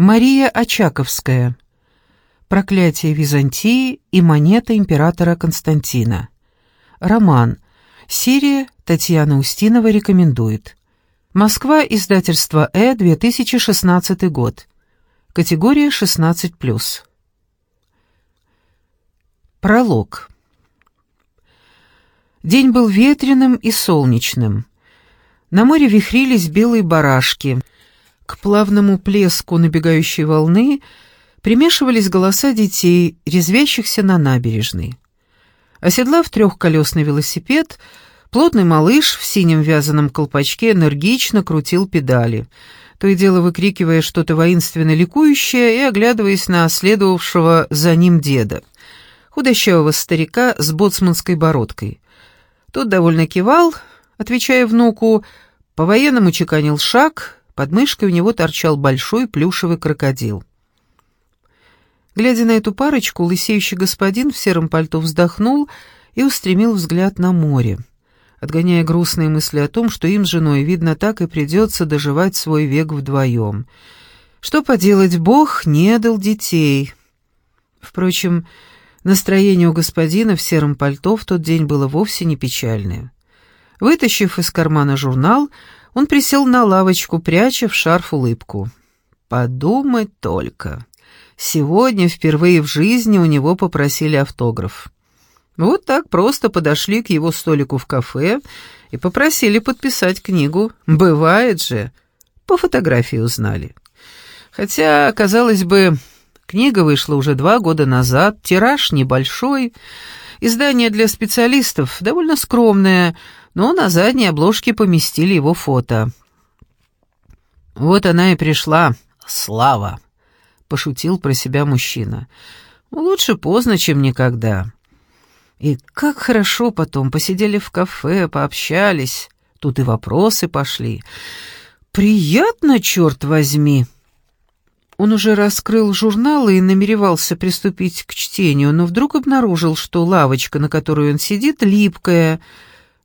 Мария Очаковская. Проклятие Византии и монета императора Константина. Роман. Серия Татьяна Устинова рекомендует. Москва, издательство Э, 2016 год. Категория 16+. Пролог. День был ветреным и солнечным. На море вихрились белые барашки. К плавному плеску набегающей волны примешивались голоса детей, резвящихся на набережной. Оседлав трехколесный велосипед, плотный малыш в синем вязаном колпачке энергично крутил педали, то и дело выкрикивая что-то воинственно ликующее и оглядываясь на следовавшего за ним деда, худощавого старика с боцманской бородкой. Тот довольно кивал, отвечая внуку, по-военному чеканил шаг, под мышкой у него торчал большой плюшевый крокодил. Глядя на эту парочку, лысеющий господин в сером пальто вздохнул и устремил взгляд на море, отгоняя грустные мысли о том, что им с женой, видно, так и придется доживать свой век вдвоем. Что поделать, Бог не дал детей. Впрочем, настроение у господина в сером пальто в тот день было вовсе не печальное. Вытащив из кармана журнал, он присел на лавочку, пряча в шарф улыбку. «Подумать только!» Сегодня впервые в жизни у него попросили автограф. Вот так просто подошли к его столику в кафе и попросили подписать книгу. Бывает же. По фотографии узнали. Хотя, казалось бы, книга вышла уже два года назад, тираж небольшой, издание для специалистов довольно скромное, но на задней обложке поместили его фото. Вот она и пришла, слава пошутил про себя мужчина. Лучше поздно, чем никогда. И как хорошо потом посидели в кафе, пообщались. Тут и вопросы пошли. Приятно, черт возьми. Он уже раскрыл журналы и намеревался приступить к чтению, но вдруг обнаружил, что лавочка, на которой он сидит, липкая.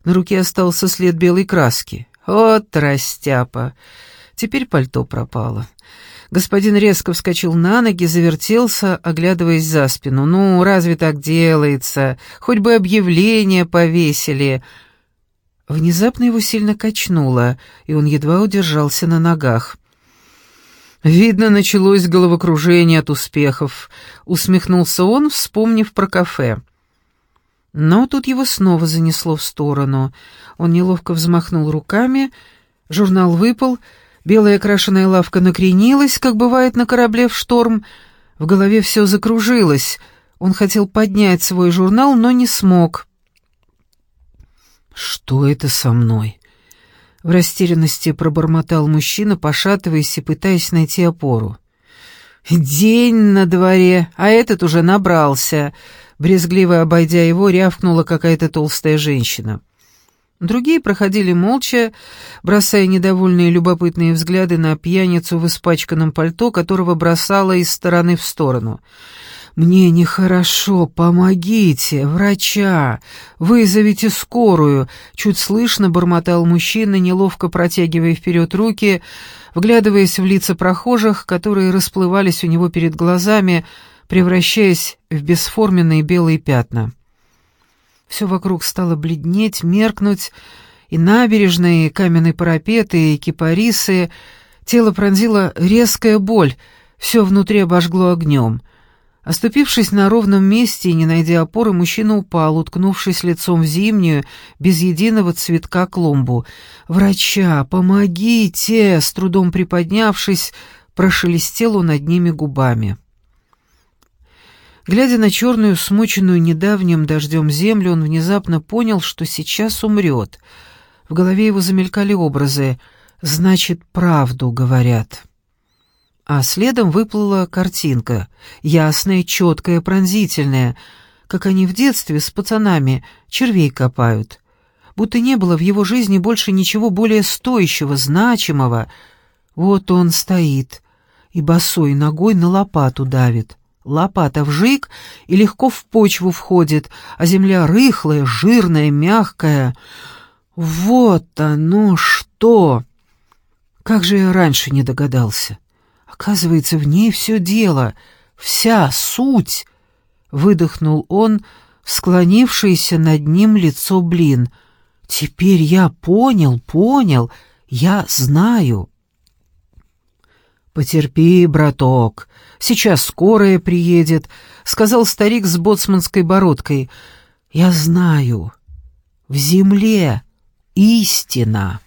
На руке остался след белой краски. Вот растяпа. Теперь пальто пропало. Господин резко вскочил на ноги, завертелся, оглядываясь за спину. «Ну, разве так делается? Хоть бы объявление повесили!» Внезапно его сильно качнуло, и он едва удержался на ногах. «Видно, началось головокружение от успехов», — усмехнулся он, вспомнив про кафе. Но тут его снова занесло в сторону. Он неловко взмахнул руками, журнал выпал — Белая крашеная лавка накренилась, как бывает на корабле в шторм. В голове все закружилось. Он хотел поднять свой журнал, но не смог. «Что это со мной?» В растерянности пробормотал мужчина, пошатываясь и пытаясь найти опору. «День на дворе, а этот уже набрался», — брезгливо обойдя его, рявкнула какая-то толстая женщина. Другие проходили молча, бросая недовольные любопытные взгляды на пьяницу в испачканном пальто, которого бросала из стороны в сторону. «Мне нехорошо, помогите, врача, вызовите скорую», — чуть слышно бормотал мужчина, неловко протягивая вперед руки, вглядываясь в лица прохожих, которые расплывались у него перед глазами, превращаясь в бесформенные белые пятна. Все вокруг стало бледнеть, меркнуть, и набережные, и каменные парапеты, и кипарисы. Тело пронзила резкая боль, все внутри обожгло огнем. Оступившись на ровном месте и не найдя опоры, мужчина упал, уткнувшись лицом в зимнюю, без единого цветка клумбу. «Врача, помогите!» — с трудом приподнявшись, прошелестел он над ними губами. Глядя на черную, смоченную недавним дождем землю, он внезапно понял, что сейчас умрет. В голове его замелькали образы «Значит, правду говорят». А следом выплыла картинка, ясная, четкая, пронзительная, как они в детстве с пацанами червей копают. Будто не было в его жизни больше ничего более стоящего, значимого. Вот он стоит и босой ногой на лопату давит. Лопата вжик и легко в почву входит, а земля рыхлая, жирная, мягкая. Вот оно что! Как же я раньше не догадался! Оказывается, в ней все дело, вся суть, выдохнул он, склонившееся над ним лицо блин. Теперь я понял, понял, я знаю. «Потерпи, браток, сейчас скорая приедет», — сказал старик с боцманской бородкой. «Я знаю, в земле истина».